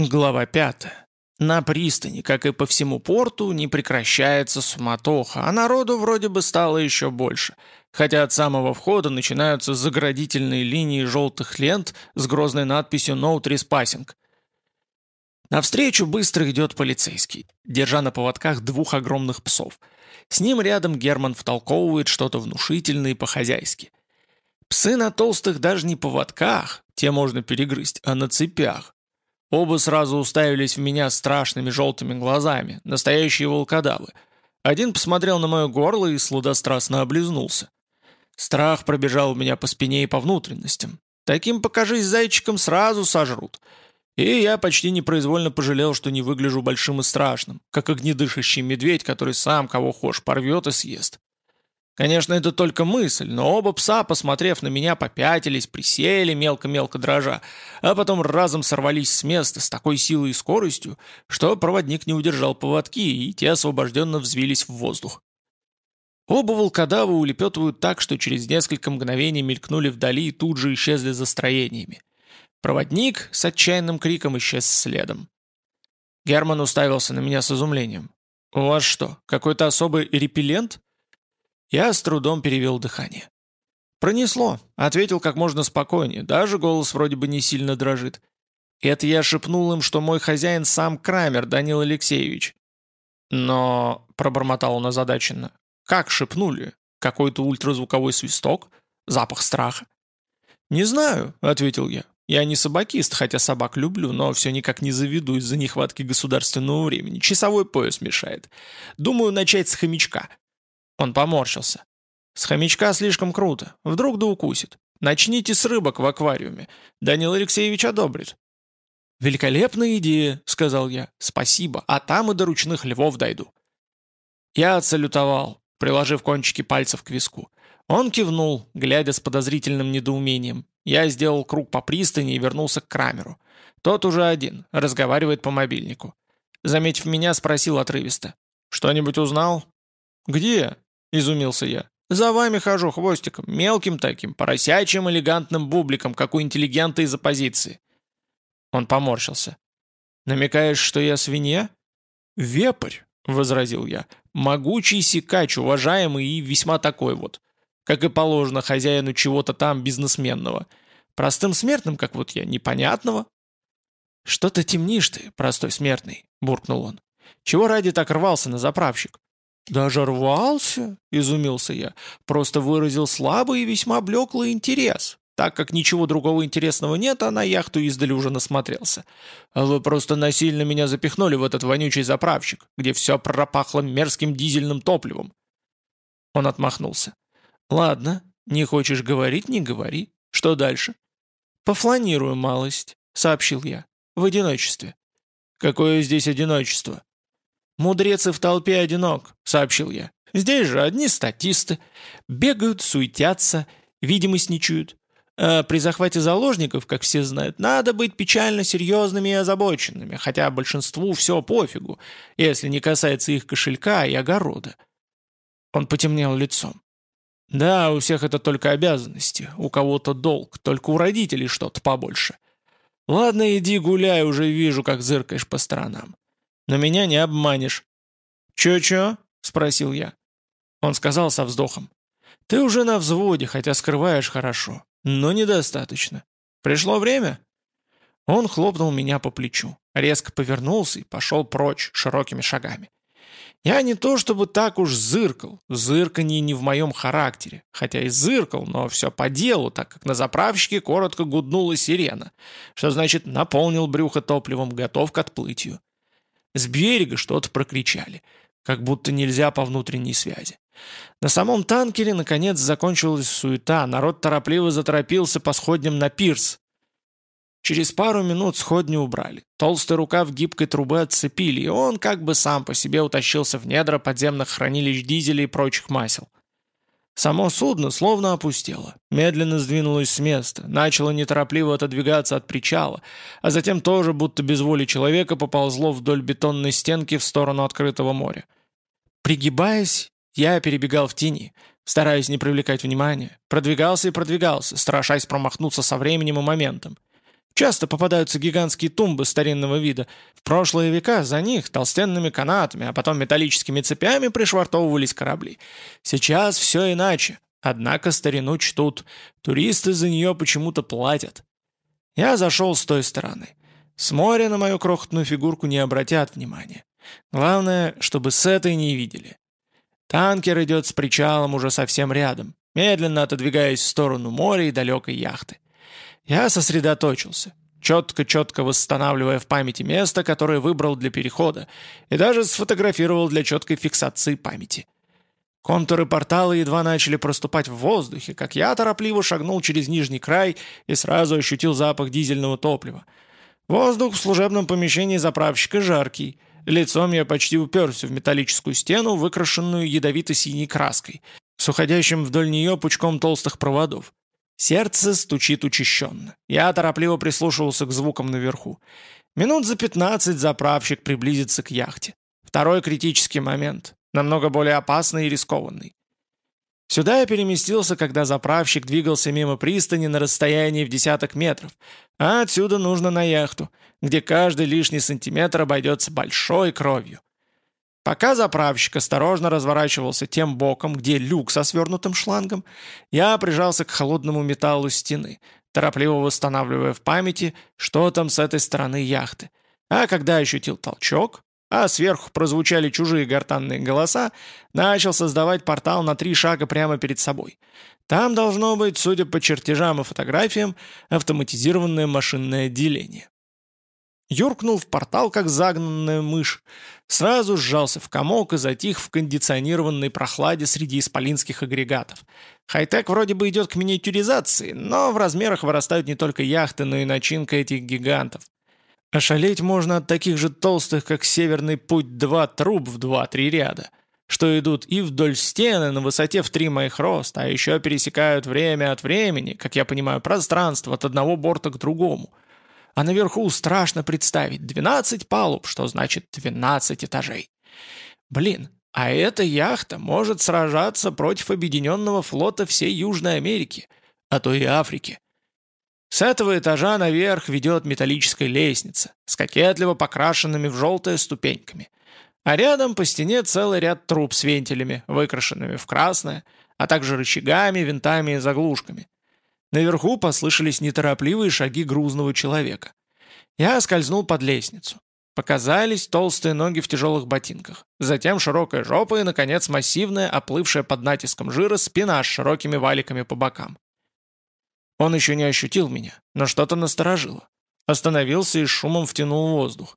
Глава 5. На пристани, как и по всему порту, не прекращается суматоха, а народу вроде бы стало еще больше, хотя от самого входа начинаются заградительные линии желтых лент с грозной надписью «No Trespassing». Навстречу быстро идет полицейский, держа на поводках двух огромных псов. С ним рядом Герман втолковывает что-то внушительное и по-хозяйски. Псы на толстых даже не поводках, те можно перегрызть, а на цепях. Оба сразу уставились в меня страшными желтыми глазами, настоящие волкодавы. Один посмотрел на мое горло и сладострастно облизнулся. Страх пробежал у меня по спине и по внутренностям. Таким покажись зайчиком сразу сожрут. И я почти непроизвольно пожалел, что не выгляжу большим и страшным, как огнедышащий медведь, который сам кого хошь порвет и съест. Конечно, это только мысль, но оба пса, посмотрев на меня, попятились, присели, мелко-мелко дрожа, а потом разом сорвались с места с такой силой и скоростью, что проводник не удержал поводки, и те освобожденно взвились в воздух. Оба волкодава улепетывают так, что через несколько мгновений мелькнули вдали и тут же исчезли за строениями. Проводник с отчаянным криком исчез следом. Герман уставился на меня с изумлением. «У вас что, какой-то особый репеллент?» Я с трудом перевел дыхание. «Пронесло», — ответил как можно спокойнее, даже голос вроде бы не сильно дрожит. «Это я шепнул им, что мой хозяин сам Крамер, Данил Алексеевич». «Но», — пробормотал он озадаченно, — «как шепнули? Какой-то ультразвуковой свисток? Запах страха?» «Не знаю», — ответил я. «Я не собакист, хотя собак люблю, но все никак не заведу из-за нехватки государственного времени. Часовой пояс мешает. Думаю, начать с хомячка». Он поморщился. «С хомячка слишком круто. Вдруг да укусит. Начните с рыбок в аквариуме. Данил Алексеевич одобрит». «Великолепная идея», — сказал я. «Спасибо, а там и до ручных львов дойду». Я отсалютовал, приложив кончики пальцев к виску. Он кивнул, глядя с подозрительным недоумением. Я сделал круг по пристани и вернулся к Крамеру. Тот уже один, разговаривает по мобильнику. Заметив меня, спросил отрывисто. «Что-нибудь узнал?» «Где?» — изумился я. «За вами хожу хвостиком, мелким таким, поросячим элегантным бубликом, как у интеллигента из оппозиции». Он поморщился. «Намекаешь, что я свинья?» «Вепрь», — возразил я. «Могучий сикач, уважаемый и весьма такой вот. Как и положено хозяину чего-то там бизнесменного. Простым смертным, как вот я, непонятного». «Что-то темнишь ты, простой смертный», — буркнул он. «Чего ради так рвался на заправщик? «Даже рвался?» – изумился я. «Просто выразил слабый и весьма блеклый интерес. Так как ничего другого интересного нет, а на яхту издали уже насмотрелся. А вы просто насильно меня запихнули в этот вонючий заправщик, где все пропахло мерзким дизельным топливом». Он отмахнулся. «Ладно, не хочешь говорить – не говори. Что дальше?» «Пофланирую малость», – сообщил я. «В одиночестве». «Какое здесь одиночество?» «Мудрец и в толпе одинок», — сообщил я. «Здесь же одни статисты. Бегают, суетятся, видимостничают. А при захвате заложников, как все знают, надо быть печально серьезными и озабоченными, хотя большинству все пофигу, если не касается их кошелька и огорода». Он потемнел лицом. «Да, у всех это только обязанности, у кого-то долг, только у родителей что-то побольше. Ладно, иди гуляй, уже вижу, как зыркаешь по сторонам. Но меня не обманешь». «Чё-чё?» — спросил я. Он сказал со вздохом. «Ты уже на взводе, хотя скрываешь хорошо, но недостаточно. Пришло время?» Он хлопнул меня по плечу, резко повернулся и пошел прочь широкими шагами. Я не то чтобы так уж зыркал, зырканье не в моем характере, хотя и зыркал, но все по делу, так как на заправщике коротко гуднула сирена, что значит наполнил брюхо топливом, готов к отплытию. С берега что-то прокричали, как будто нельзя по внутренней связи. На самом танкере, наконец, закончилась суета, народ торопливо заторопился по сходням на пирс. Через пару минут сходни убрали. Толстый рукав гибкой трубы отцепили, и он как бы сам по себе утащился в недра подземных хранилищ дизелей и прочих масел. Само судно словно опустело, медленно сдвинулось с места, начало неторопливо отодвигаться от причала, а затем тоже, будто без воли человека, поползло вдоль бетонной стенки в сторону открытого моря. Пригибаясь, я перебегал в тени, стараясь не привлекать внимания, продвигался и продвигался, страшась промахнуться со временем и моментом. Часто попадаются гигантские тумбы старинного вида. В прошлые века за них толстенными канатами, а потом металлическими цепями пришвартовывались корабли. Сейчас все иначе. Однако старину чтут. Туристы за нее почему-то платят. Я зашел с той стороны. С моря на мою крохотную фигурку не обратят внимания. Главное, чтобы с этой не видели. Танкер идет с причалом уже совсем рядом, медленно отодвигаясь в сторону моря и далекой яхты. Я сосредоточился, четко-четко восстанавливая в памяти место, которое выбрал для перехода, и даже сфотографировал для четкой фиксации памяти. Контуры портала едва начали проступать в воздухе, как я торопливо шагнул через нижний край и сразу ощутил запах дизельного топлива. Воздух в служебном помещении заправщика жаркий. Лицом я почти уперся в металлическую стену, выкрашенную ядовито-синей краской, с уходящим вдоль нее пучком толстых проводов. Сердце стучит учащенно. Я торопливо прислушивался к звукам наверху. Минут за пятнадцать заправщик приблизится к яхте. Второй критический момент, намного более опасный и рискованный. Сюда я переместился, когда заправщик двигался мимо пристани на расстоянии в десяток метров, а отсюда нужно на яхту, где каждый лишний сантиметр обойдется большой кровью. Пока заправщик осторожно разворачивался тем боком, где люк со свернутым шлангом, я прижался к холодному металлу стены, торопливо восстанавливая в памяти, что там с этой стороны яхты. А когда ощутил толчок, а сверху прозвучали чужие гортанные голоса, начал создавать портал на три шага прямо перед собой. Там должно быть, судя по чертежам и фотографиям, автоматизированное машинное отделение. Юркнул в портал, как загнанная мышь. Сразу сжался в комок и затих в кондиционированной прохладе среди исполинских агрегатов. Хай-тек вроде бы идет к миниатюризации, но в размерах вырастают не только яхты, но и начинка этих гигантов. Ошалеть можно от таких же толстых, как Северный Путь-2 труб в 2-3 ряда, что идут и вдоль стены на высоте в 3 моих роста, а еще пересекают время от времени, как я понимаю, пространство от одного борта к другому – а наверху страшно представить 12 палуб, что значит 12 этажей. Блин, а эта яхта может сражаться против объединенного флота всей Южной Америки, а то и Африки. С этого этажа наверх ведет металлическая лестница с кокетливо покрашенными в желтые ступеньками. А рядом по стене целый ряд труб с вентилями, выкрашенными в красное, а также рычагами, винтами и заглушками. Наверху послышались неторопливые шаги грузного человека. Я скользнул под лестницу. Показались толстые ноги в тяжелых ботинках. Затем широкая жопа и, наконец, массивная, оплывшая под натиском жира спина с широкими валиками по бокам. Он еще не ощутил меня, но что-то насторожило. Остановился и шумом втянул воздух.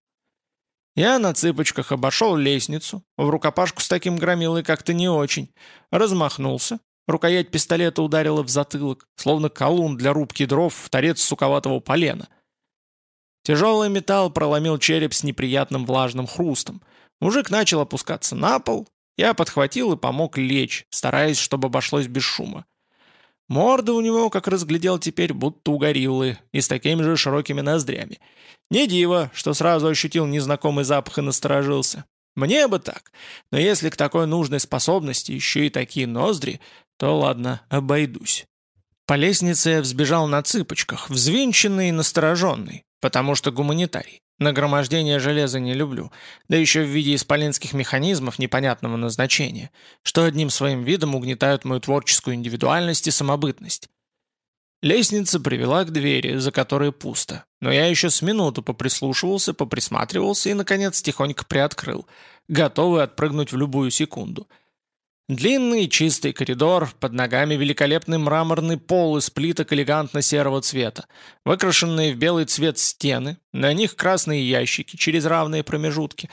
Я на цыпочках обошел лестницу, в рукопашку с таким громилой как-то не очень, размахнулся, Рукоять пистолета ударила в затылок, словно колун для рубки дров в торец суковатого полена. Тяжелый металл проломил череп с неприятным влажным хрустом. Мужик начал опускаться на пол. Я подхватил и помог лечь, стараясь, чтобы обошлось без шума. Морда у него, как разглядел теперь, будто у гориллы, и с такими же широкими ноздрями. Не диво, что сразу ощутил незнакомый запах и насторожился. Мне бы так, но если к такой нужной способности еще и такие ноздри, то ладно, обойдусь. По лестнице я взбежал на цыпочках, взвинченный и настороженный, потому что гуманитарий. Нагромождение железа не люблю, да еще в виде исполинских механизмов непонятного назначения, что одним своим видом угнетают мою творческую индивидуальность и самобытность. Лестница привела к двери, за которой пусто, но я еще с минуту поприслушивался, поприсматривался и, наконец, тихонько приоткрыл, готовый отпрыгнуть в любую секунду – Длинный чистый коридор, под ногами великолепный мраморный пол из плиток элегантно-серого цвета, выкрашенные в белый цвет стены, на них красные ящики через равные промежутки.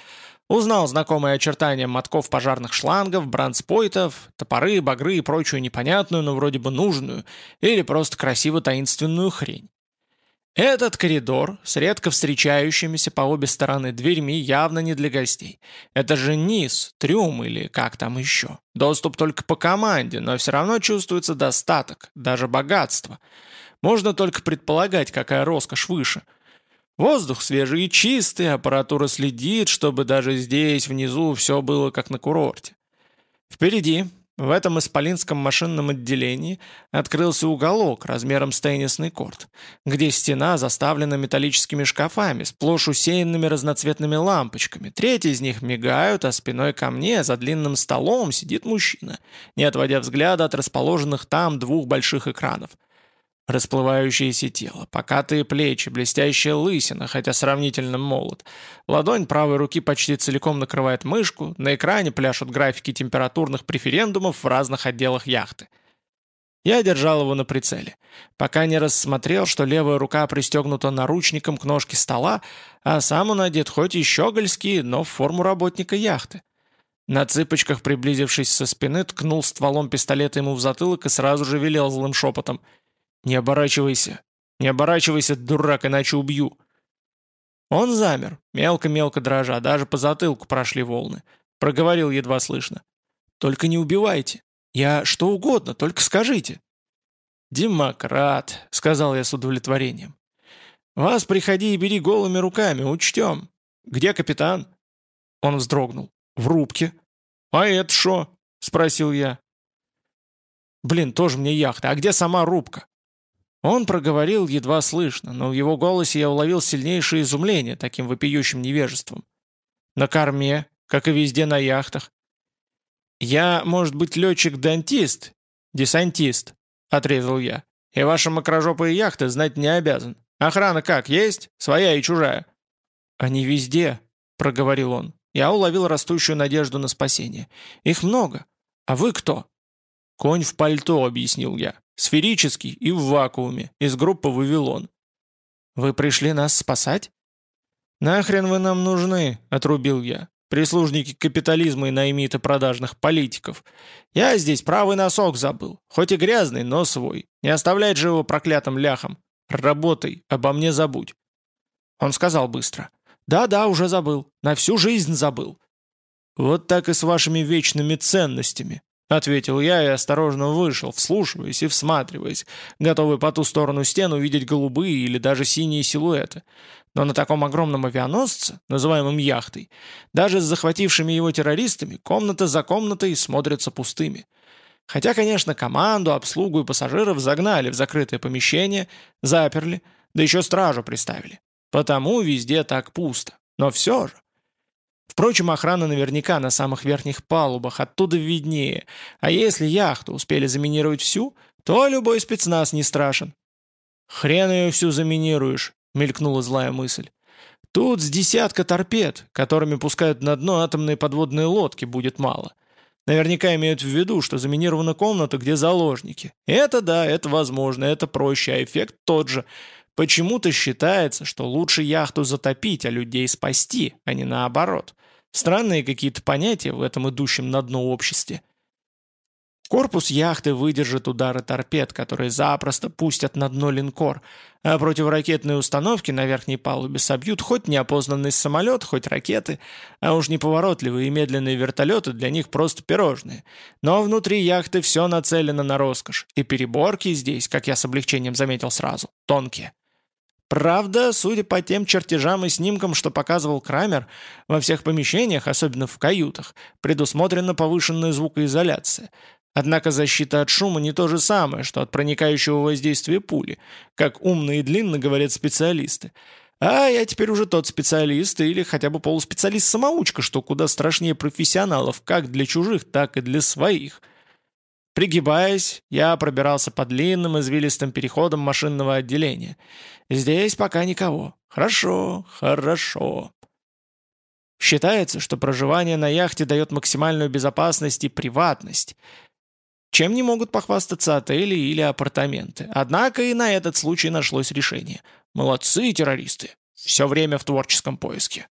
Узнал знакомые очертания мотков пожарных шлангов, бранспойтов, топоры, багры и прочую непонятную, но вроде бы нужную, или просто красиво таинственную хрень. Этот коридор с редко встречающимися по обе стороны дверьми явно не для гостей. Это же низ, трюм или как там еще. Доступ только по команде, но все равно чувствуется достаток, даже богатство. Можно только предполагать, какая роскошь выше. Воздух свежий и чистый, аппаратура следит, чтобы даже здесь, внизу, все было как на курорте. Впереди, В этом исполинском машинном отделении открылся уголок размером с теннисный корт, где стена заставлена металлическими шкафами, сплошь усеянными разноцветными лампочками. Третьи из них мигают, а спиной ко мне за длинным столом сидит мужчина, не отводя взгляда от расположенных там двух больших экранов – Расплывающееся тело, покатые плечи, блестящая лысина, хотя сравнительно молод. Ладонь правой руки почти целиком накрывает мышку, на экране пляшут графики температурных преферендумов в разных отделах яхты. Я держал его на прицеле, пока не рассмотрел, что левая рука пристегнута наручником к ножке стола, а сам он одет хоть и щегольский, но в форму работника яхты. На цыпочках, приблизившись со спины, ткнул стволом пистолета ему в затылок и сразу же велел злым шепотом — «Не оборачивайся! Не оборачивайся, дурак, иначе убью!» Он замер, мелко-мелко дрожа, даже по затылку прошли волны. Проговорил едва слышно. «Только не убивайте! Я что угодно, только скажите!» «Демократ», — сказал я с удовлетворением. «Вас приходи и бери голыми руками, учтем. Где капитан?» Он вздрогнул. «В рубке». «А это шо?» — спросил я. «Блин, тоже мне яхта. А где сама рубка?» Он проговорил едва слышно, но в его голосе я уловил сильнейшее изумление таким вопиющим невежеством. «На корме, как и везде на яхтах». «Я, может быть, летчик-дантист, десантист», — отрезал я. «И ваши макрожопые яхты знать не обязан. Охрана как, есть? Своя и чужая?» «Они везде», — проговорил он. Я уловил растущую надежду на спасение. «Их много. А вы кто?» «Конь в пальто», — объяснил я. Сферический и в вакууме, из группы «Вавилон». «Вы пришли нас спасать?» «Нахрен вы нам нужны?» — отрубил я. «Прислужники капитализма и наймиты продажных политиков. Я здесь правый носок забыл. Хоть и грязный, но свой. Не оставлять же его проклятым ляхом. Работай, обо мне забудь». Он сказал быстро. «Да-да, уже забыл. На всю жизнь забыл». «Вот так и с вашими вечными ценностями. — ответил я и осторожно вышел, вслушиваясь и всматриваясь, готовый по ту сторону стен увидеть голубые или даже синие силуэты. Но на таком огромном авианосце, называемом яхтой, даже с захватившими его террористами, комната за комнатой смотрятся пустыми. Хотя, конечно, команду, обслугу и пассажиров загнали в закрытое помещение, заперли, да еще стражу приставили. Потому везде так пусто. Но все же, Впрочем, охрана наверняка на самых верхних палубах, оттуда виднее. А если яхту успели заминировать всю, то любой спецназ не страшен. «Хрен ее всю заминируешь», — мелькнула злая мысль. «Тут с десятка торпед, которыми пускают на дно атомные подводные лодки, будет мало. Наверняка имеют в виду, что заминирована комната, где заложники. Это да, это возможно, это проще, а эффект тот же. Почему-то считается, что лучше яхту затопить, а людей спасти, а не наоборот. Странные какие-то понятия в этом идущем на дно обществе. Корпус яхты выдержит удары торпед, которые запросто пустят на дно линкор, а противоракетные установки на верхней палубе собьют хоть неопознанный самолет, хоть ракеты, а уж неповоротливые и медленные вертолеты для них просто пирожные. Но внутри яхты все нацелено на роскошь, и переборки здесь, как я с облегчением заметил сразу, тонкие. Правда, судя по тем чертежам и снимкам, что показывал Крамер, во всех помещениях, особенно в каютах, предусмотрена повышенная звукоизоляция. Однако защита от шума не то же самое, что от проникающего воздействия пули, как умно и длинно говорят специалисты. А я теперь уже тот специалист или хотя бы полуспециалист-самоучка, что куда страшнее профессионалов как для чужих, так и для своих – Пригибаясь, я пробирался по длинным извилистым переходам машинного отделения. Здесь пока никого. Хорошо, хорошо. Считается, что проживание на яхте дает максимальную безопасность и приватность. Чем не могут похвастаться отели или апартаменты. Однако и на этот случай нашлось решение. Молодцы террористы. Все время в творческом поиске.